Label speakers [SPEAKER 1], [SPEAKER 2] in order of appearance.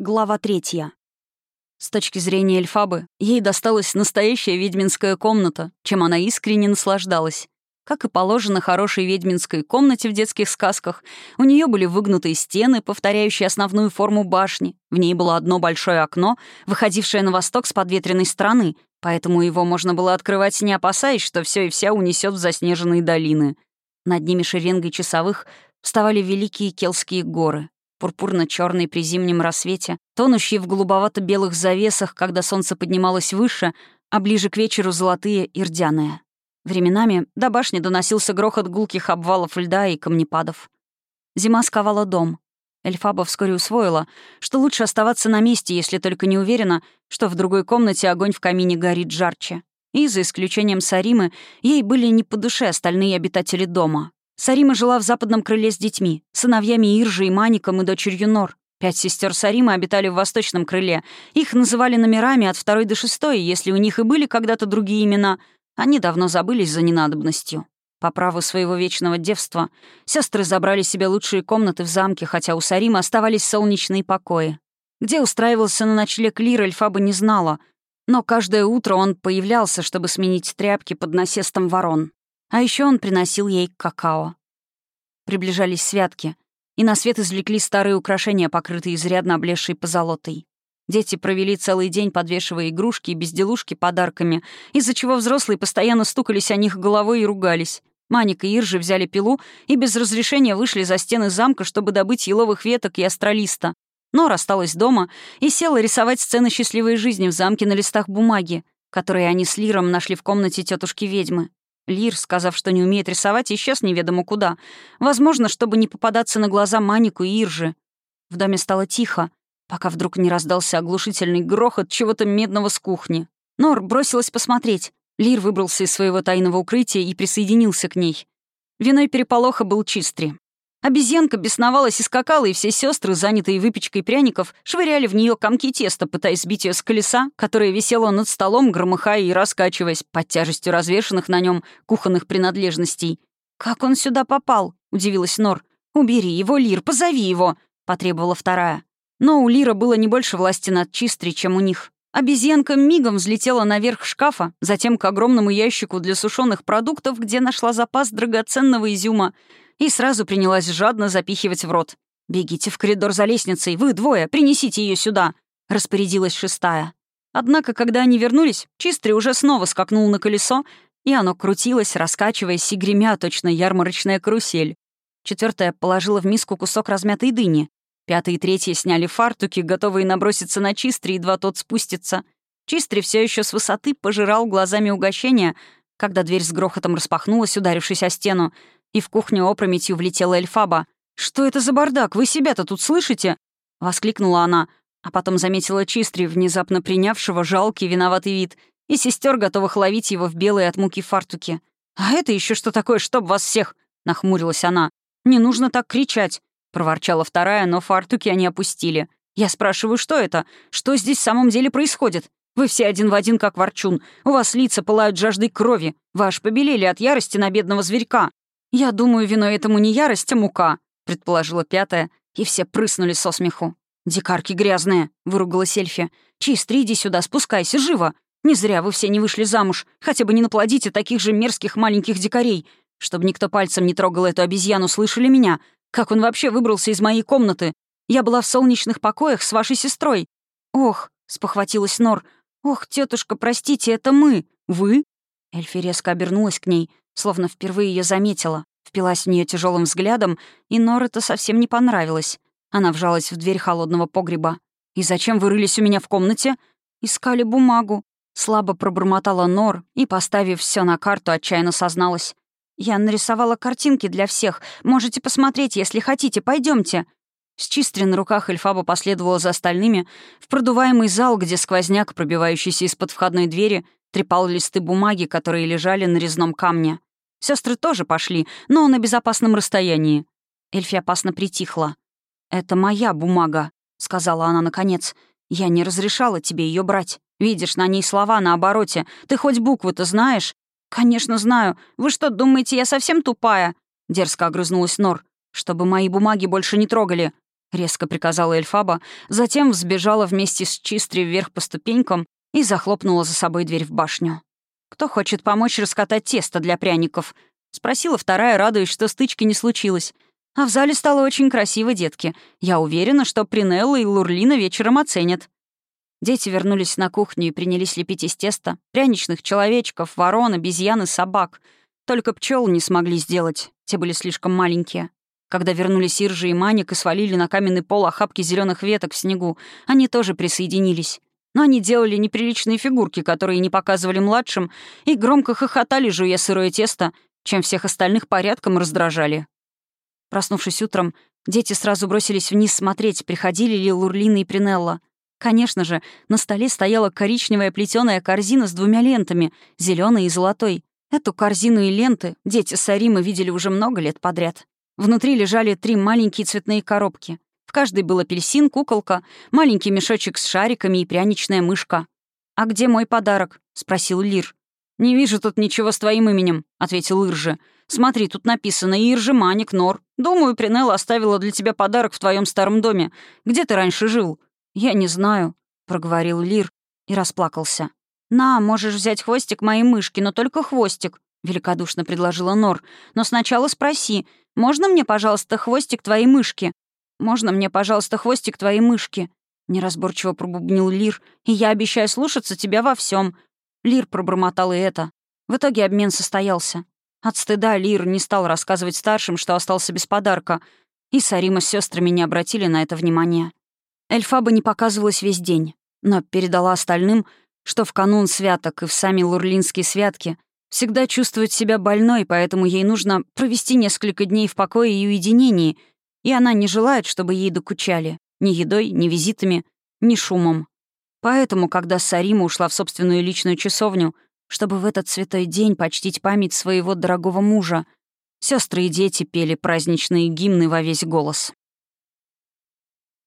[SPEAKER 1] Глава третья. С точки зрения Эльфабы, ей досталась настоящая ведьминская комната, чем она искренне наслаждалась. Как и положено хорошей ведьминской комнате в детских сказках, у нее были выгнутые стены, повторяющие основную форму башни. В ней было одно большое окно, выходившее на восток с подветренной стороны, поэтому его можно было открывать, не опасаясь, что все и вся унесет в заснеженные долины. Над ними шеренгой часовых вставали великие келские горы пурпурно-черный при зимнем рассвете, тонущие в голубовато-белых завесах, когда солнце поднималось выше, а ближе к вечеру золотые и рдяные. Временами до башни доносился грохот гулких обвалов льда и камнепадов. Зима сковала дом. Эльфаба вскоре усвоила, что лучше оставаться на месте, если только не уверена, что в другой комнате огонь в камине горит жарче. И, за исключением Саримы, ей были не по душе остальные обитатели дома. Сарима жила в западном крыле с детьми, сыновьями Иржи и Маником и дочерью Нор. Пять сестер Сарима обитали в восточном крыле. Их называли номерами от второй до шестой, если у них и были когда-то другие имена. Они давно забылись за ненадобностью. По праву своего вечного девства сестры забрали себе лучшие комнаты в замке, хотя у Сарима оставались солнечные покои. Где устраивался на ночлег Лир, Эльфаба не знала, но каждое утро он появлялся, чтобы сменить тряпки под насестом ворон. А еще он приносил ей какао. Приближались святки, и на свет извлекли старые украшения, покрытые изрядно облезшей позолотой. Дети провели целый день, подвешивая игрушки и безделушки подарками, из-за чего взрослые постоянно стукались о них головой и ругались. Маника и Иржи взяли пилу и без разрешения вышли за стены замка, чтобы добыть еловых веток и астролиста. Нор осталась дома и села рисовать сцены счастливой жизни в замке на листах бумаги, которые они с Лиром нашли в комнате тетушки ведьмы Лир, сказав, что не умеет рисовать, исчез неведомо куда. Возможно, чтобы не попадаться на глаза Манику и Иржи. В доме стало тихо, пока вдруг не раздался оглушительный грохот чего-то медного с кухни. Нор бросилась посмотреть. Лир выбрался из своего тайного укрытия и присоединился к ней. Виной переполоха был Чистри. Обезьянка бесновалась и скакала, и все сестры, занятые выпечкой пряников, швыряли в нее комки теста, пытаясь сбить ее с колеса, которое висело над столом, громыхая и раскачиваясь под тяжестью развешанных на нем кухонных принадлежностей. «Как он сюда попал?» — удивилась Нор. «Убери его, Лир, позови его!» — потребовала вторая. Но у Лира было не больше власти над Чистри, чем у них. Обезьянка мигом взлетела наверх шкафа, затем к огромному ящику для сушеных продуктов, где нашла запас драгоценного изюма — и сразу принялась жадно запихивать в рот. «Бегите в коридор за лестницей, вы двое, принесите ее сюда», — распорядилась шестая. Однако, когда они вернулись, Чистри уже снова скакнул на колесо, и оно крутилось, раскачиваясь и гремя точно ярмарочная карусель. Четвертая положила в миску кусок размятой дыни. Пятый и третья сняли фартуки, готовые наброситься на Чистри, едва тот спустится. Чистри все еще с высоты пожирал глазами угощения, когда дверь с грохотом распахнулась, ударившись о стену, и в кухню опрометью влетела Эльфаба. «Что это за бардак? Вы себя-то тут слышите?» — воскликнула она, а потом заметила Чистри, внезапно принявшего жалкий виноватый вид, и сестер, готовых ловить его в белые от муки фартуки. «А это еще что такое, чтоб вас всех?» — нахмурилась она. «Не нужно так кричать», — проворчала вторая, но фартуки они опустили. «Я спрашиваю, что это? Что здесь в самом деле происходит? Вы все один в один, как ворчун. У вас лица пылают жаждой крови. Вы побелели от ярости на бедного зверька. «Я думаю, виной этому не ярость, а мука», — предположила пятая, и все прыснули со смеху. «Дикарки грязные», — выругалась Эльфи. «Чистри, иди сюда, спускайся, живо! Не зря вы все не вышли замуж. Хотя бы не наплодите таких же мерзких маленьких дикарей. Чтобы никто пальцем не трогал эту обезьяну, слышали меня? Как он вообще выбрался из моей комнаты? Я была в солнечных покоях с вашей сестрой». «Ох», — спохватилась Нор. «Ох, тетушка, простите, это мы. Вы?» Эльфи резко обернулась к ней, словно впервые ее заметила, впилась в нее тяжелым взглядом, и Нор это совсем не понравилось. Она вжалась в дверь холодного погреба. «И зачем вы рылись у меня в комнате?» «Искали бумагу», — слабо пробормотала Нор и, поставив все на карту, отчаянно созналась. «Я нарисовала картинки для всех. Можете посмотреть, если хотите. Пойдемте. С чистри на руках Эльфаба последовала за остальными в продуваемый зал, где сквозняк, пробивающийся из-под входной двери, трепал листы бумаги, которые лежали на резном камне. Сестры тоже пошли, но на безопасном расстоянии. Эльфи опасно притихла. «Это моя бумага», — сказала она наконец. «Я не разрешала тебе ее брать. Видишь, на ней слова на обороте. Ты хоть буквы-то знаешь?» «Конечно знаю. Вы что, думаете, я совсем тупая?» Дерзко огрызнулась Нор. «Чтобы мои бумаги больше не трогали». — резко приказала Эльфаба, затем взбежала вместе с Чистри вверх по ступенькам и захлопнула за собой дверь в башню. «Кто хочет помочь раскатать тесто для пряников?» — спросила вторая, радуясь, что стычки не случилось. «А в зале стало очень красиво, детки. Я уверена, что Принелла и Лурлина вечером оценят». Дети вернулись на кухню и принялись лепить из теста пряничных человечков, ворон, обезьян и собак. Только пчел не смогли сделать, те были слишком маленькие. Когда вернулись Иржи и Маник и свалили на каменный пол охапки зеленых веток в снегу, они тоже присоединились. Но они делали неприличные фигурки, которые не показывали младшим, и громко хохотали, жуя сырое тесто, чем всех остальных порядком раздражали. Проснувшись утром, дети сразу бросились вниз смотреть, приходили ли Лурлина и Принелла. Конечно же, на столе стояла коричневая плетеная корзина с двумя лентами, зеленой и золотой. Эту корзину и ленты дети Саримы видели уже много лет подряд. Внутри лежали три маленькие цветные коробки. В каждой был апельсин, куколка, маленький мешочек с шариками и пряничная мышка. «А где мой подарок?» — спросил Лир. «Не вижу тут ничего с твоим именем», — ответил Иржи. «Смотри, тут написано Иржи Маник Нор. Думаю, Принелла оставила для тебя подарок в твоем старом доме. Где ты раньше жил?» «Я не знаю», — проговорил Лир и расплакался. «На, можешь взять хвостик моей мышки, но только хвостик», — великодушно предложила Нор. «Но сначала спроси, можно мне, пожалуйста, хвостик твоей мышки?» «Можно мне, пожалуйста, хвостик твоей мышки?» Неразборчиво пробубнил Лир, и я обещаю слушаться тебя во всем. Лир пробормотал и это. В итоге обмен состоялся. От стыда Лир не стал рассказывать старшим, что остался без подарка, и Сарима с сестрами не обратили на это внимания. Эльфаба не показывалась весь день, но передала остальным, что в канун святок и в сами лурлинские святки всегда чувствует себя больной, поэтому ей нужно провести несколько дней в покое и уединении, и она не желает, чтобы ей докучали ни едой, ни визитами, ни шумом. Поэтому, когда Сарима ушла в собственную личную часовню, чтобы в этот святой день почтить память своего дорогого мужа, сестры и дети пели праздничные гимны во весь голос.